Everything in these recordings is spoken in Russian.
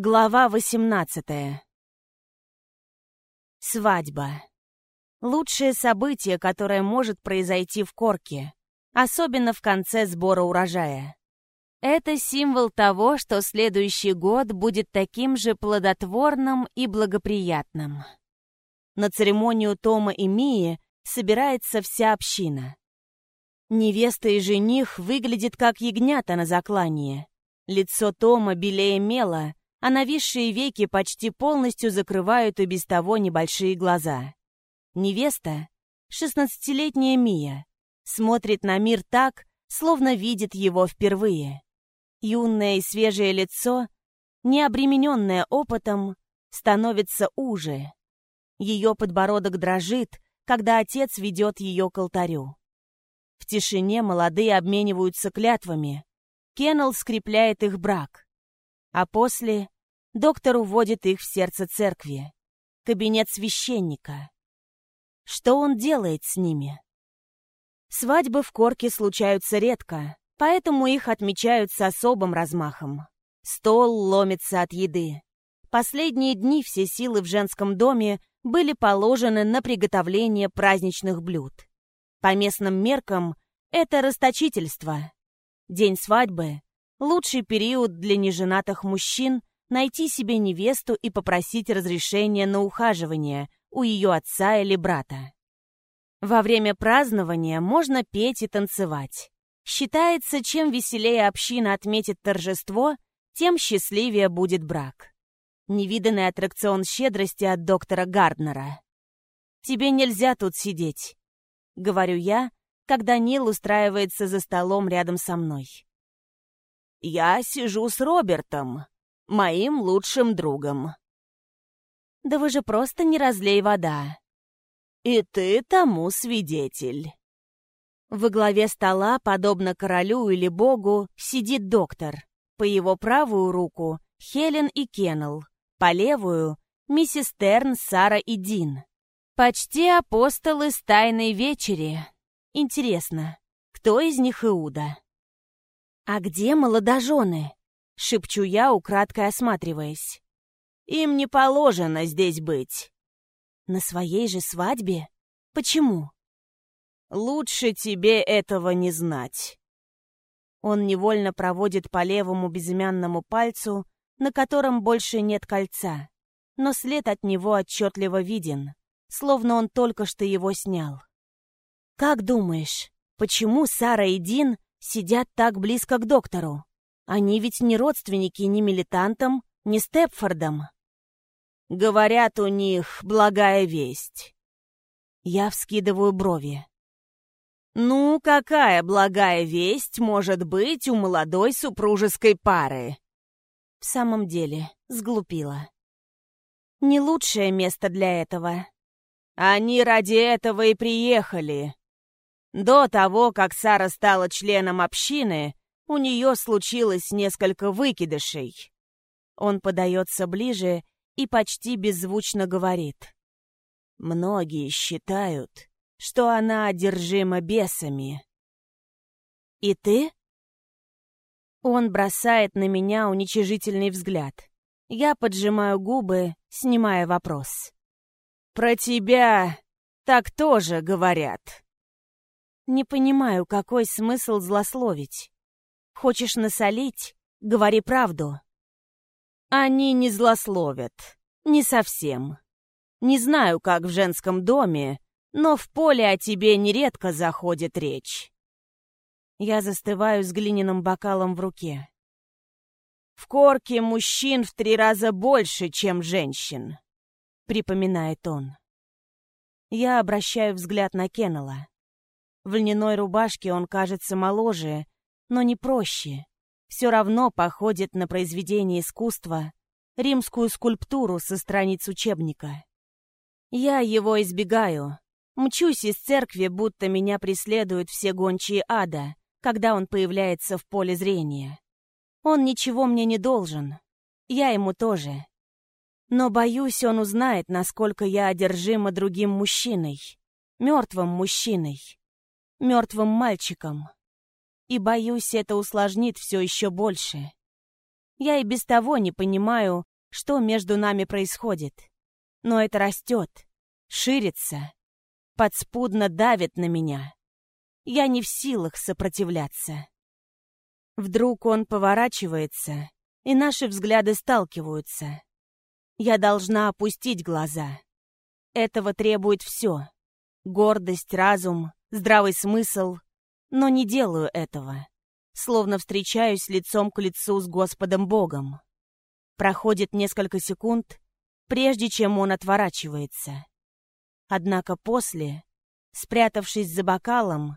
Глава 18 Свадьба. Лучшее событие, которое может произойти в Корке, особенно в конце сбора урожая. Это символ того, что следующий год будет таким же плодотворным и благоприятным. На церемонию Тома и Мии собирается вся община. Невеста и жених выглядят как ягнята на заклании. Лицо Тома белее мела, а нависшие веки почти полностью закрывают и без того небольшие глаза. Невеста, шестнадцатилетняя Мия, смотрит на мир так, словно видит его впервые. Юное и свежее лицо, не обремененное опытом, становится уже. Ее подбородок дрожит, когда отец ведет ее к алтарю. В тишине молодые обмениваются клятвами. Кеннел скрепляет их брак. А после доктор уводит их в сердце церкви, кабинет священника. Что он делает с ними? Свадьбы в Корке случаются редко, поэтому их отмечают с особым размахом. Стол ломится от еды. Последние дни все силы в женском доме были положены на приготовление праздничных блюд. По местным меркам это расточительство. День свадьбы Лучший период для неженатых мужчин — найти себе невесту и попросить разрешения на ухаживание у ее отца или брата. Во время празднования можно петь и танцевать. Считается, чем веселее община отметит торжество, тем счастливее будет брак. Невиданный аттракцион щедрости от доктора Гарднера. «Тебе нельзя тут сидеть», — говорю я, когда Нил устраивается за столом рядом со мной. Я сижу с Робертом, моим лучшим другом. Да вы же просто не разлей вода. И ты тому свидетель. Во главе стола, подобно королю или богу, сидит доктор. По его правую руку — Хелен и Кеннел, по левую — миссис Терн, Сара и Дин. Почти апостолы с тайной вечери. Интересно, кто из них Иуда? «А где молодожены?» — шепчу я, украдкой осматриваясь. «Им не положено здесь быть». «На своей же свадьбе? Почему?» «Лучше тебе этого не знать». Он невольно проводит по левому безымянному пальцу, на котором больше нет кольца, но след от него отчетливо виден, словно он только что его снял. «Как думаешь, почему Сара и Дин сидят так близко к доктору? Они ведь не родственники ни милитантам, ни Степфордам. Говорят, у них благая весть. Я вскидываю брови. Ну, какая благая весть может быть у молодой супружеской пары? В самом деле, сглупила. Не лучшее место для этого. Они ради этого и приехали. До того, как Сара стала членом общины, у нее случилось несколько выкидышей. Он подается ближе и почти беззвучно говорит. Многие считают, что она одержима бесами. «И ты?» Он бросает на меня уничижительный взгляд. Я поджимаю губы, снимая вопрос. «Про тебя так тоже говорят». Не понимаю, какой смысл злословить. Хочешь насолить? Говори правду. Они не злословят. Не совсем. Не знаю, как в женском доме, но в поле о тебе нередко заходит речь. Я застываю с глиняным бокалом в руке. В корке мужчин в три раза больше, чем женщин, припоминает он. Я обращаю взгляд на Кеннела. В льняной рубашке он кажется моложе, но не проще. Все равно походит на произведение искусства, римскую скульптуру со страниц учебника. Я его избегаю. Мчусь из церкви, будто меня преследуют все гончие ада, когда он появляется в поле зрения. Он ничего мне не должен. Я ему тоже. Но боюсь, он узнает, насколько я одержима другим мужчиной. Мертвым мужчиной мертвым мальчиком. И боюсь, это усложнит все еще больше. Я и без того не понимаю, что между нами происходит. Но это растет, ширится, подспудно давит на меня. Я не в силах сопротивляться. Вдруг он поворачивается, и наши взгляды сталкиваются. Я должна опустить глаза. Этого требует все. Гордость, разум, здравый смысл. Но не делаю этого. Словно встречаюсь лицом к лицу с Господом Богом. Проходит несколько секунд, прежде чем он отворачивается. Однако после, спрятавшись за бокалом,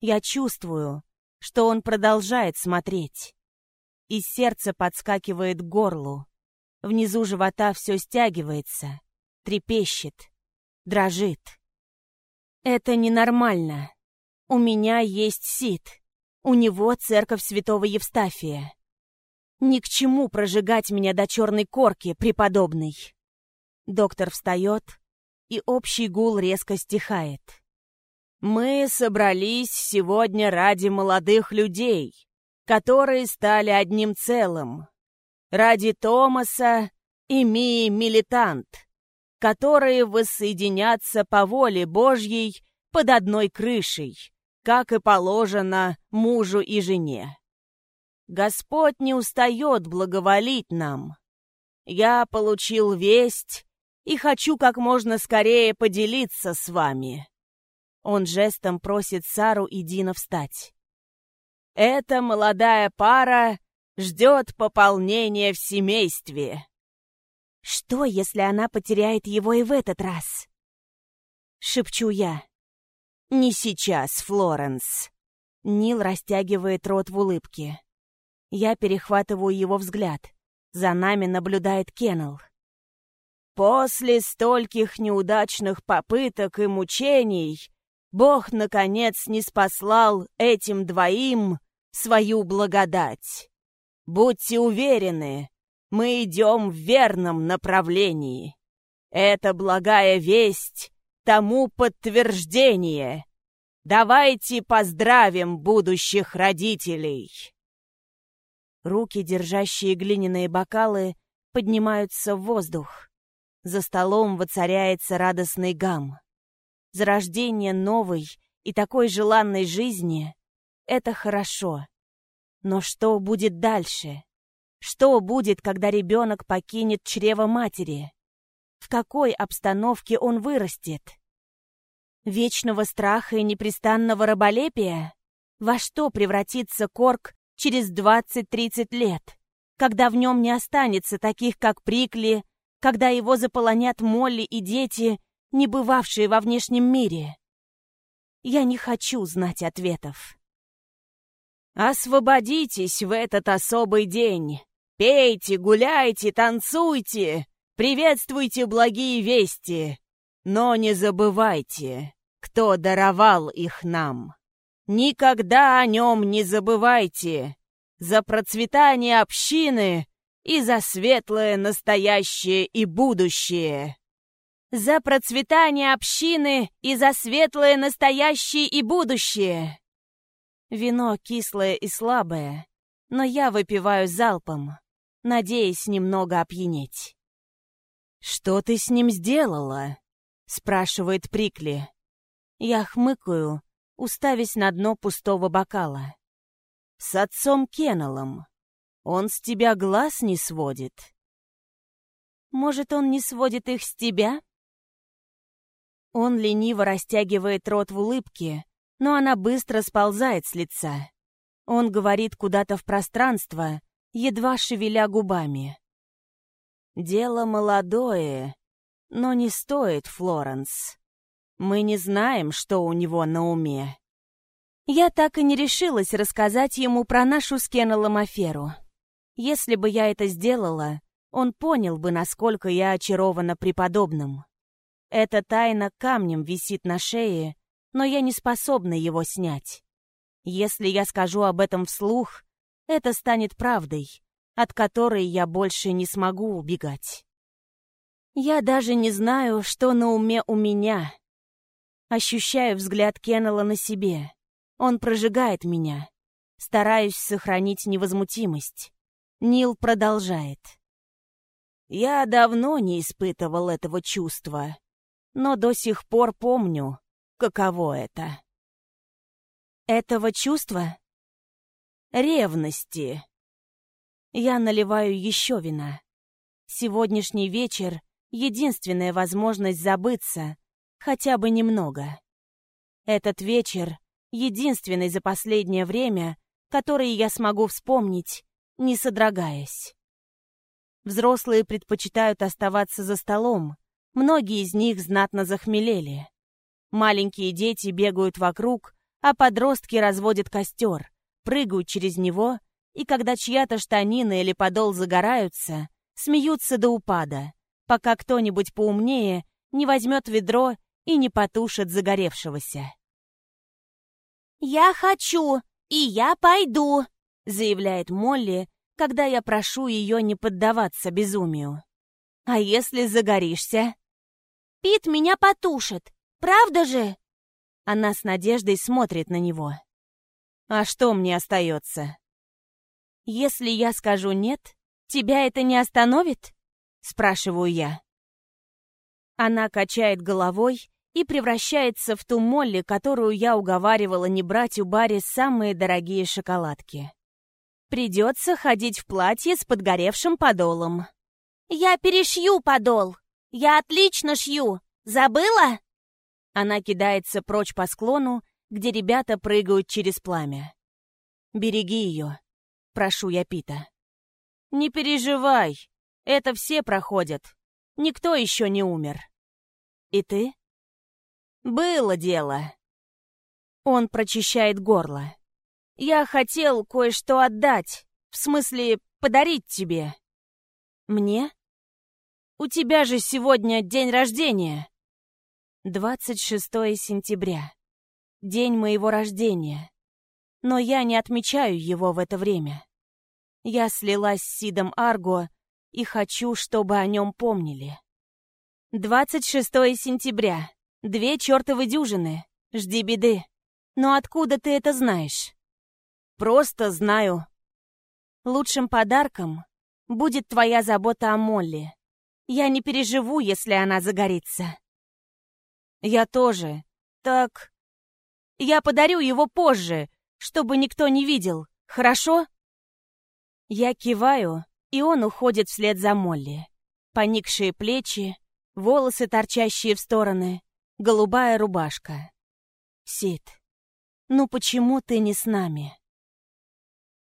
я чувствую, что он продолжает смотреть. И сердце подскакивает к горлу. Внизу живота все стягивается, трепещет, дрожит. Это ненормально. У меня есть сит. У него церковь святого Евстафия. Ни к чему прожигать меня до черной корки, преподобный. Доктор встает, и общий гул резко стихает. Мы собрались сегодня ради молодых людей, которые стали одним целым. Ради Томаса и Мии Милитант, которые воссоединятся по воле Божьей под одной крышей, как и положено мужу и жене. Господь не устает благоволить нам. Я получил весть и хочу как можно скорее поделиться с вами. Он жестом просит Сару и Дина встать. «Эта молодая пара ждет пополнения в семействе». «Что, если она потеряет его и в этот раз?» Шепчу я. «Не сейчас, Флоренс». Нил растягивает рот в улыбке. Я перехватываю его взгляд. За нами наблюдает Кеннел. «После стольких неудачных попыток и мучений Бог, наконец, не спаслал этим двоим свою благодать. Будьте уверены, мы идем в верном направлении. Это благая весть тому подтверждение. Давайте поздравим будущих родителей. Руки, держащие глиняные бокалы, поднимаются в воздух. За столом воцаряется радостный гам. Зарождение новой и такой желанной жизни — это хорошо. Но что будет дальше? Что будет, когда ребенок покинет чрево матери? В какой обстановке он вырастет? Вечного страха и непрестанного раболепия? Во что превратится Корк через 20-30 лет, когда в нем не останется таких, как Прикли, когда его заполонят Молли и дети — не бывавшие во внешнем мире? Я не хочу знать ответов. Освободитесь в этот особый день. Пейте, гуляйте, танцуйте, приветствуйте благие вести. Но не забывайте, кто даровал их нам. Никогда о нем не забывайте. За процветание общины и за светлое настоящее и будущее. За процветание общины и за светлое настоящее и будущее. Вино кислое и слабое, но я выпиваю залпом, надеясь немного опьянеть. «Что ты с ним сделала?» — спрашивает Прикли. Я хмыкаю, уставясь на дно пустого бокала. «С отцом Кеннеллом. Он с тебя глаз не сводит». «Может, он не сводит их с тебя?» Он лениво растягивает рот в улыбке, но она быстро сползает с лица. Он говорит куда-то в пространство, едва шевеля губами. «Дело молодое, но не стоит, Флоренс. Мы не знаем, что у него на уме». Я так и не решилась рассказать ему про нашу с Кеннеллом аферу. Если бы я это сделала, он понял бы, насколько я очарована преподобным. Эта тайна камнем висит на шее, но я не способна его снять. Если я скажу об этом вслух, это станет правдой, от которой я больше не смогу убегать. Я даже не знаю, что на уме у меня. Ощущаю взгляд Кеннелла на себе. Он прожигает меня. Стараюсь сохранить невозмутимость. Нил продолжает. «Я давно не испытывал этого чувства, но до сих пор помню, каково это». «Этого чувства?» «Ревности». Я наливаю еще вина. Сегодняшний вечер — единственная возможность забыться, хотя бы немного. Этот вечер — единственный за последнее время, который я смогу вспомнить, не содрогаясь. Взрослые предпочитают оставаться за столом, многие из них знатно захмелели. Маленькие дети бегают вокруг, а подростки разводят костер, прыгают через него, и когда чья-то штанина или подол загораются, смеются до упада, пока кто-нибудь поумнее не возьмет ведро и не потушит загоревшегося. «Я хочу, и я пойду», — заявляет Молли, когда я прошу ее не поддаваться безумию. «А если загоришься?» «Пит меня потушит, правда же?» Она с надеждой смотрит на него. «А что мне остается?» «Если я скажу «нет», тебя это не остановит?» Спрашиваю я. Она качает головой и превращается в ту Молли, которую я уговаривала не брать у Барри самые дорогие шоколадки. Придется ходить в платье с подгоревшим подолом. «Я перешью подол! Я отлично шью! Забыла?» Она кидается прочь по склону, где ребята прыгают через пламя. «Береги ее», — прошу я Пита. «Не переживай, это все проходят. Никто еще не умер». «И ты?» «Было дело». Он прочищает горло. «Я хотел кое-что отдать, в смысле подарить тебе». «Мне?» «У тебя же сегодня день рождения». 26 сентября. День моего рождения. Но я не отмечаю его в это время. Я слилась с Сидом Арго и хочу, чтобы о нем помнили. 26 сентября. Две чертовы дюжины. Жди беды. Но откуда ты это знаешь? Просто знаю. Лучшим подарком будет твоя забота о Молли. Я не переживу, если она загорится. Я тоже. Так... Я подарю его позже, чтобы никто не видел. Хорошо? Я киваю, и он уходит вслед за Молли. Поникшие плечи, волосы, торчащие в стороны, голубая рубашка. Сид, ну почему ты не с нами?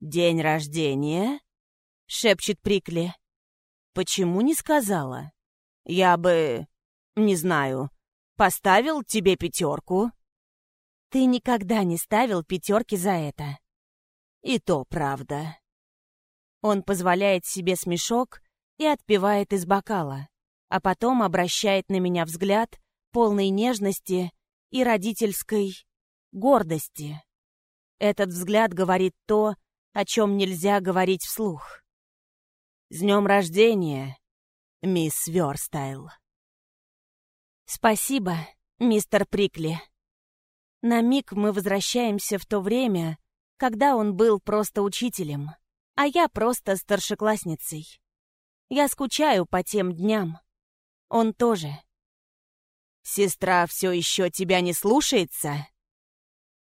День рождения? Шепчет Прикли. Почему не сказала? Я бы... Не знаю. Поставил тебе пятерку. Ты никогда не ставил пятерки за это. И то правда. Он позволяет себе смешок и отпивает из бокала, а потом обращает на меня взгляд, полной нежности и родительской гордости. Этот взгляд говорит то, о чем нельзя говорить вслух. «С днем рождения, мисс Верстайл!» «Спасибо, мистер Прикли!» На миг мы возвращаемся в то время, когда он был просто учителем, а я просто старшеклассницей. Я скучаю по тем дням. Он тоже. «Сестра все еще тебя не слушается?»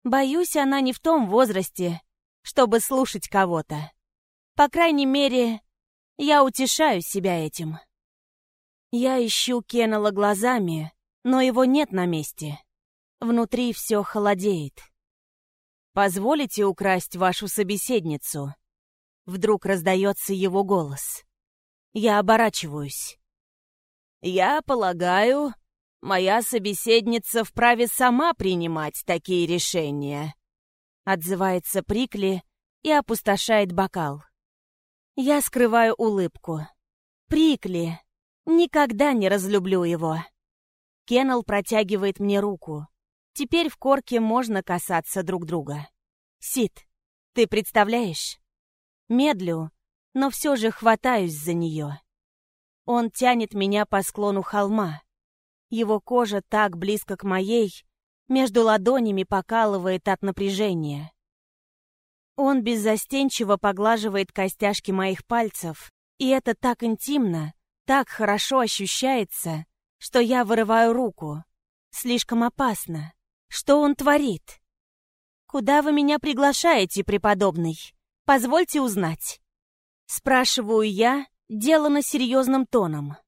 «Боюсь, она не в том возрасте, чтобы слушать кого-то. По крайней мере, я утешаю себя этим». Я ищу Кеннела глазами, но его нет на месте. Внутри все холодеет. «Позволите украсть вашу собеседницу?» Вдруг раздается его голос. Я оборачиваюсь. «Я полагаю, моя собеседница вправе сама принимать такие решения», отзывается Прикли и опустошает бокал. Я скрываю улыбку. Прикли. Никогда не разлюблю его. Кеннел протягивает мне руку. Теперь в корке можно касаться друг друга. Сид, ты представляешь? Медлю, но все же хватаюсь за нее. Он тянет меня по склону холма. Его кожа так близко к моей, между ладонями покалывает от напряжения. Он беззастенчиво поглаживает костяшки моих пальцев, и это так интимно, так хорошо ощущается, что я вырываю руку. Слишком опасно. Что он творит? «Куда вы меня приглашаете, преподобный? Позвольте узнать». Спрашиваю я, делано серьезным тоном.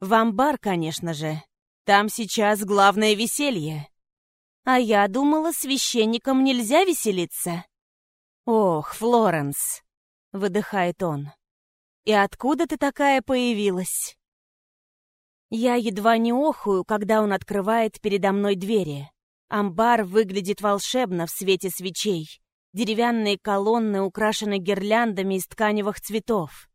В амбар, конечно же. Там сейчас главное веселье. А я думала, священникам нельзя веселиться. Ох, Флоренс, выдыхает он. И откуда ты такая появилась? Я едва не охую, когда он открывает передо мной двери. Амбар выглядит волшебно в свете свечей. Деревянные колонны украшены гирляндами из тканевых цветов.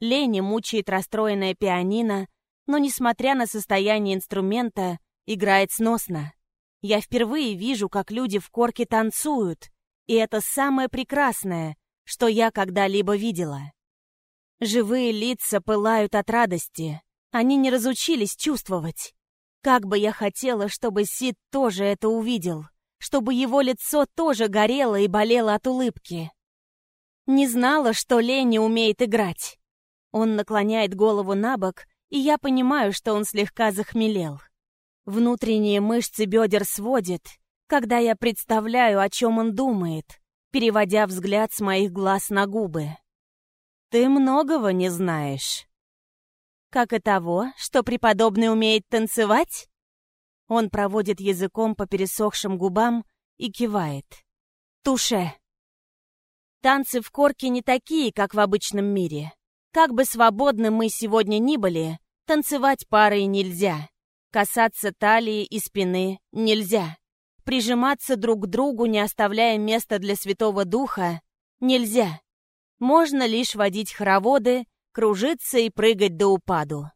Лени мучает расстроенное пианино, но, несмотря на состояние инструмента, играет сносно. Я впервые вижу, как люди в корке танцуют, и это самое прекрасное, что я когда-либо видела. Живые лица пылают от радости, они не разучились чувствовать. Как бы я хотела, чтобы Сид тоже это увидел, чтобы его лицо тоже горело и болело от улыбки. Не знала, что Ленни умеет играть. Он наклоняет голову на бок, и я понимаю, что он слегка захмелел. Внутренние мышцы бедер сводит, когда я представляю, о чем он думает, переводя взгляд с моих глаз на губы. «Ты многого не знаешь». Как и того, что преподобный умеет танцевать? Он проводит языком по пересохшим губам и кивает. Туше. Танцы в корке не такие, как в обычном мире. Как бы свободны мы сегодня ни были, танцевать парой нельзя. Касаться талии и спины нельзя. Прижиматься друг к другу, не оставляя места для Святого Духа, нельзя. Можно лишь водить хороводы кружиться и прыгать до упаду.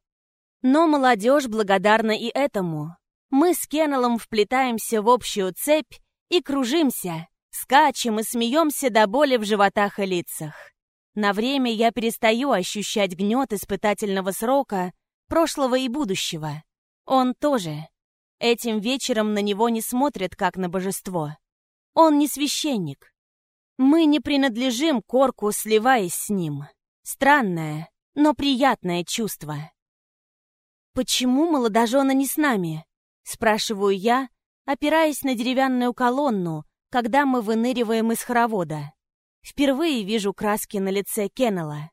Но молодежь благодарна и этому. Мы с Кеннеллом вплетаемся в общую цепь и кружимся, скачем и смеемся до боли в животах и лицах. На время я перестаю ощущать гнет испытательного срока, прошлого и будущего. Он тоже. Этим вечером на него не смотрят, как на божество. Он не священник. Мы не принадлежим Корку, сливаясь с ним. Странное, но приятное чувство. «Почему молодожены не с нами?» — спрашиваю я, опираясь на деревянную колонну, когда мы выныриваем из хоровода. Впервые вижу краски на лице Кеннелла.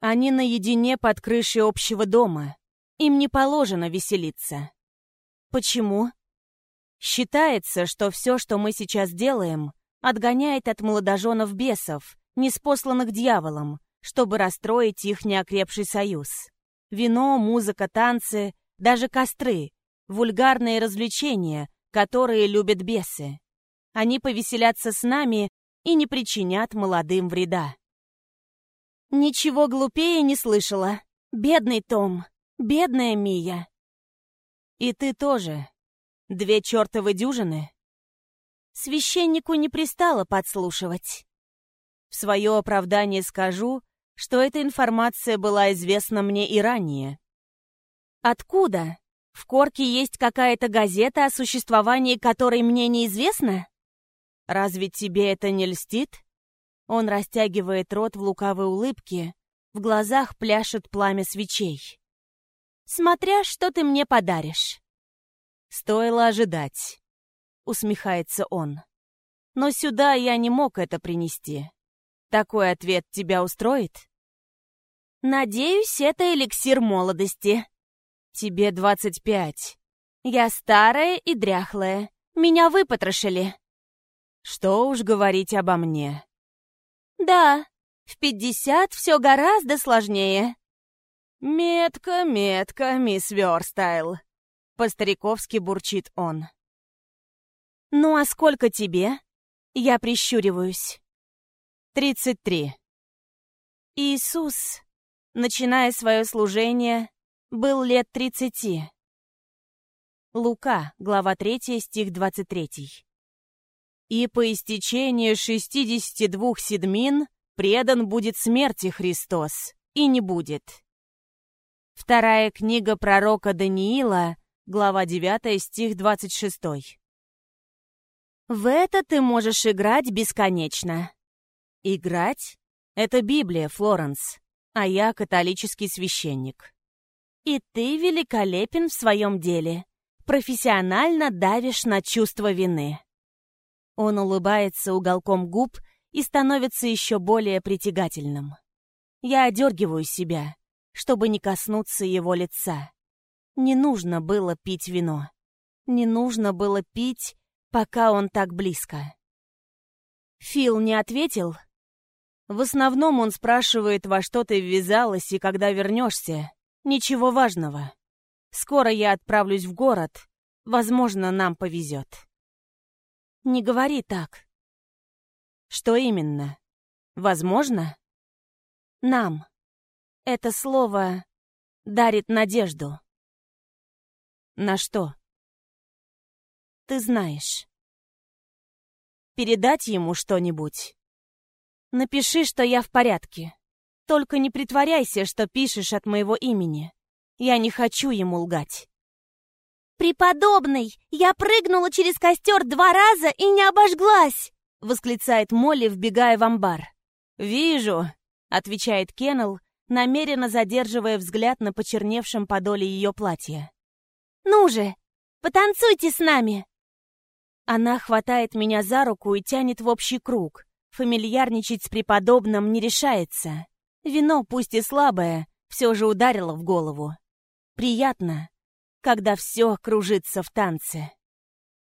Они наедине под крышей общего дома. Им не положено веселиться. Почему? Считается, что все, что мы сейчас делаем, отгоняет от молодоженов бесов, неспосланных дьяволом, чтобы расстроить их неокрепший союз. Вино, музыка, танцы, даже костры — вульгарные развлечения, которые любят бесы. Они повеселятся с нами и не причинят молодым вреда. Ничего глупее не слышала. Бедный Том, бедная Мия. И ты тоже. Две чертовы дюжины. Священнику не пристало подслушивать. В свое оправдание скажу, что эта информация была известна мне и ранее. Откуда? В Корке есть какая-то газета, о существовании которой мне неизвестно? Разве тебе это не льстит? Он растягивает рот в лукавой улыбке, в глазах пляшет пламя свечей. Смотря, что ты мне подаришь. Стоило ожидать, усмехается он. Но сюда я не мог это принести. Такой ответ тебя устроит? Надеюсь, это эликсир молодости. Тебе двадцать пять. Я старая и дряхлая. Меня выпотрошили. Что уж говорить обо мне. Да, в пятьдесят все гораздо сложнее. Метко, метко, мисс Верстайл. По-стариковски бурчит он. Ну а сколько тебе? Я прищуриваюсь. Тридцать три. Иисус, начиная свое служение, был лет тридцати. Лука, глава 3, стих 23. «И по истечении шестидесяти двух седмин предан будет смерти Христос, и не будет». Вторая книга пророка Даниила, глава 9, стих 26. В это ты можешь играть бесконечно. Играть? Это Библия, Флоренс, а я католический священник. И ты великолепен в своем деле. Профессионально давишь на чувство вины. Он улыбается уголком губ и становится еще более притягательным. Я одергиваю себя, чтобы не коснуться его лица. Не нужно было пить вино. Не нужно было пить, пока он так близко. Фил не ответил. В основном он спрашивает, во что ты ввязалась и когда вернешься. Ничего важного. Скоро я отправлюсь в город. Возможно, нам повезет. Не говори так. Что именно? Возможно? Нам. Это слово дарит надежду. На что? Ты знаешь. Передать ему что-нибудь? Напиши, что я в порядке. Только не притворяйся, что пишешь от моего имени. Я не хочу ему лгать. «Преподобный, я прыгнула через костер два раза и не обожглась!» — восклицает Молли, вбегая в амбар. «Вижу», — отвечает Кеннел, намеренно задерживая взгляд на почерневшем подоле ее платья. «Ну же, потанцуйте с нами!» Она хватает меня за руку и тянет в общий круг. Фамильярничать с преподобным не решается. Вино, пусть и слабое, все же ударило в голову. Приятно, когда все кружится в танце.